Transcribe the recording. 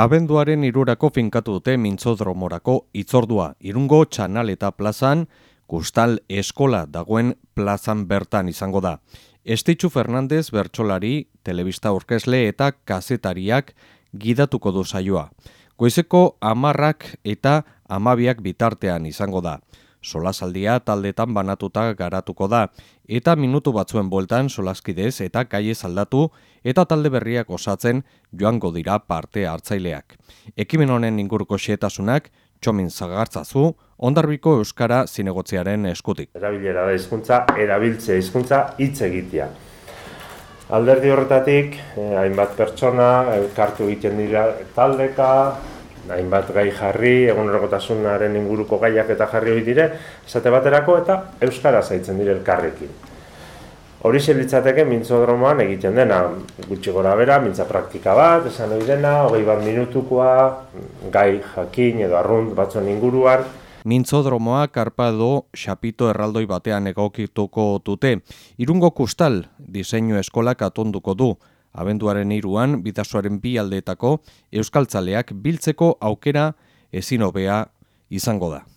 Abenduaren irurako finkatu dute mintzodromorako itzordua. Irungo txanal eta plazan, kustal eskola dagoen plazan bertan izango da. Estitxu Fernandez bertsolari, telebista orkesle eta kazetariak gidatuko du saioa. Goizeko amarrak eta amabiak bitartean izango da. Solasaldia taldetan banatuta garatuko da, eta minutu batzuen bueltan solaskidez eta kaie aldatu eta talde berriak osatzen joango dira parte hartzaileak. Ekimen honen inguruko xietasunak, txomin zagartzazu, ondarbiko euskara zinegotziaren eskutik. Erabilera da hizkuntza, erabiltzea hizkuntza hitz egitea. Alderdi horretatik, eh, hainbat pertsona, elkartu egiten dira taldeka, hainbat gai jarri, egunerokotasunaren inguruko gaiak eta jarri hori dire, esate baterako eta euskara zaitzen dire elkarrekin. Hori litzateke mintzodromoan egiten dena, gutxi gora bera, mintza praktika bat, esan hori dena, hogei bat minutukoa, gai jakin edo arrunt batzuen inguruan. Mintzodromoa karpado xapito erraldoi batean egokituko dute. Irungo kustal diseinu eskolak atonduko du abenduaren iruan bidasoaren bi aldeetako euskaltzaleak biltzeko aukera ezin hobea izango da.